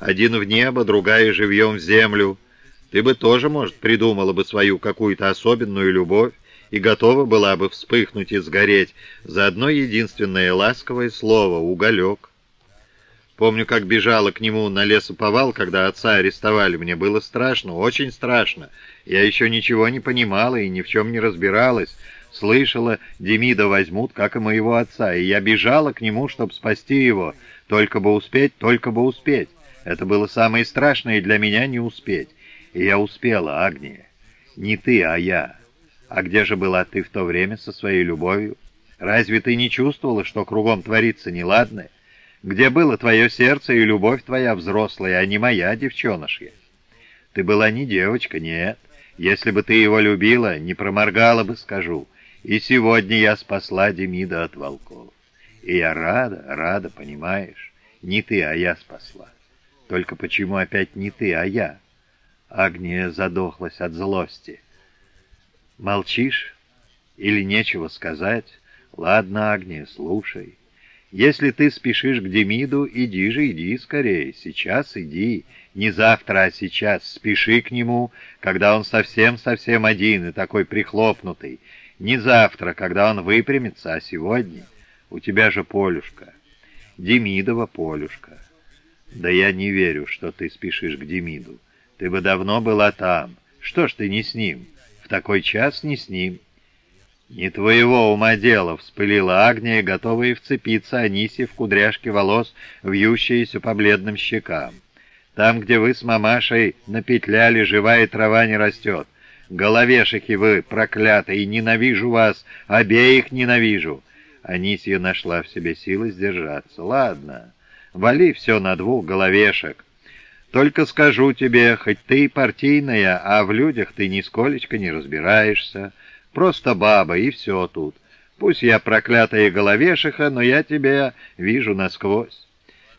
Один в небо, другая живьем в землю. Ты бы тоже, может, придумала бы свою какую-то особенную любовь и готова была бы вспыхнуть и сгореть за одно единственное ласковое слово — уголек. Помню, как бежала к нему на лесоповал, когда отца арестовали. Мне было страшно, очень страшно. Я еще ничего не понимала и ни в чем не разбиралась. Слышала, Демида возьмут, как и моего отца, и я бежала к нему, чтобы спасти его. Только бы успеть, только бы успеть. Это было самое страшное для меня не успеть. И я успела, Агния. Не ты, а я. А где же была ты в то время со своей любовью? Разве ты не чувствовала, что кругом творится неладное? Где было твое сердце и любовь твоя взрослая, а не моя девчонышья? Ты была не девочка, нет. Если бы ты его любила, не проморгала бы, скажу. И сегодня я спасла Демида от волков. И я рада, рада, понимаешь? Не ты, а я спасла. Только почему опять не ты, а я? Агния задохлась от злости. Молчишь? Или нечего сказать? Ладно, Агния, слушай. Если ты спешишь к Демиду, иди же, иди скорее, сейчас иди, не завтра, а сейчас, спеши к нему, когда он совсем-совсем один и такой прихлопнутый, не завтра, когда он выпрямится, а сегодня. У тебя же Полюшка, Демидова Полюшка. Да я не верю, что ты спешишь к Демиду. Ты бы давно была там. Что ж ты не с ним? В такой час не с ним. «Не твоего ума дело!» — вспылила Агния, готовая вцепиться Анисе в кудряшки волос, вьющиеся по бледным щекам. «Там, где вы с мамашей напетляли, живая трава не растет. Головешики вы, проклятые, ненавижу вас, обеих ненавижу!» Анисия нашла в себе силы сдержаться. «Ладно, вали все на двух головешек. Только скажу тебе, хоть ты партийная, а в людях ты нисколечко не разбираешься». Просто баба, и все тут. Пусть я проклятая головешиха, но я тебя вижу насквозь.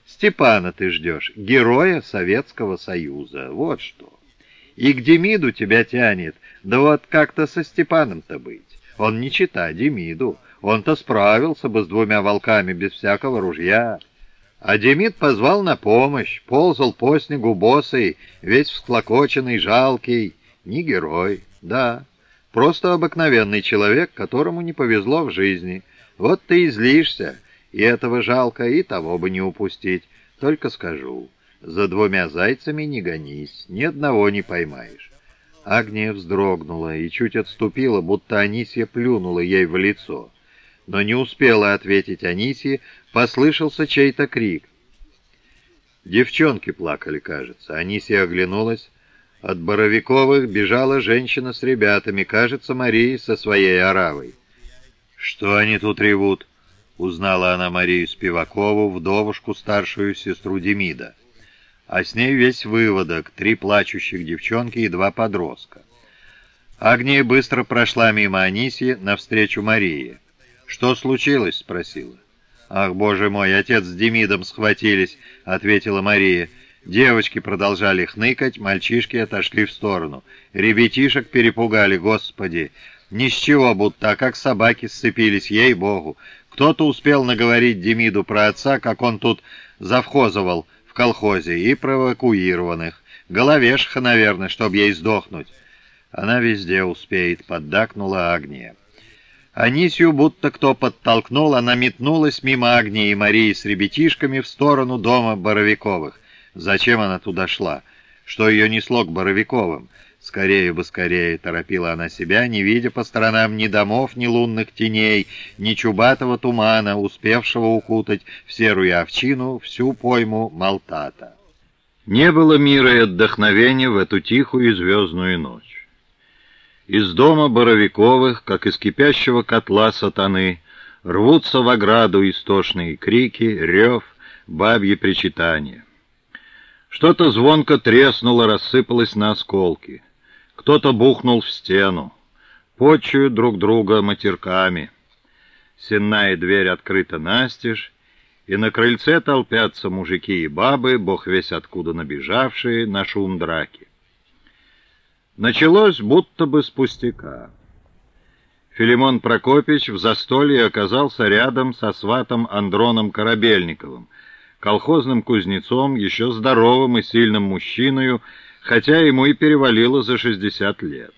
Степана ты ждешь, героя Советского Союза, вот что. И к Демиду тебя тянет, да вот как-то со Степаном-то быть. Он не чита Демиду, он-то справился бы с двумя волками без всякого ружья. А Демид позвал на помощь, ползал по снегу босый, весь всклокоченный, жалкий. Не герой, да, Просто обыкновенный человек, которому не повезло в жизни. Вот ты и злишься, и этого жалко, и того бы не упустить. Только скажу, за двумя зайцами не гонись, ни одного не поймаешь. Агния вздрогнула и чуть отступила, будто Анисья плюнула ей в лицо. Но не успела ответить Анисье, послышался чей-то крик. Девчонки плакали, кажется. Анисия оглянулась. От Боровиковых бежала женщина с ребятами, кажется, Мария со своей оравой. «Что они тут ревут?» — узнала она Марию Спивакову, вдовушку, старшую сестру Демида. А с ней весь выводок, три плачущих девчонки и два подростка. Агния быстро прошла мимо Анисии навстречу Марии. «Что случилось?» — спросила. «Ах, боже мой, отец с Демидом схватились», — ответила Мария. Девочки продолжали хныкать, мальчишки отошли в сторону. Ребятишек перепугали, господи. Ни с чего будто, а как собаки сцепились, ей-богу. Кто-то успел наговорить Демиду про отца, как он тут завхозовал в колхозе, и про эвакуированных. Головешха, наверное, чтоб ей сдохнуть. Она везде успеет, поддакнула Агния. Анисью будто кто подтолкнул, она метнулась мимо Агнии и Марии с ребятишками в сторону дома Боровиковых. Зачем она туда шла? Что ее несло к Боровиковым? Скорее бы, скорее, торопила она себя, не видя по сторонам ни домов, ни лунных теней, ни чубатого тумана, успевшего укутать в серую овчину всю пойму Малтата. Не было мира и отдохновения в эту тихую и звездную ночь. Из дома Боровиковых, как из кипящего котла сатаны, рвутся в ограду истошные крики, рев, бабьи причитания. Что-то звонко треснуло, рассыпалось на осколки. Кто-то бухнул в стену. Почуют друг друга матерками. Сенная дверь открыта настежь, и на крыльце толпятся мужики и бабы, бог весь откуда набежавшие, на шум драки. Началось будто бы с пустяка. Филимон Прокопич в застолье оказался рядом со сватом Андроном Корабельниковым, колхозным кузнецом, еще здоровым и сильным мужчиной, хотя ему и перевалило за 60 лет.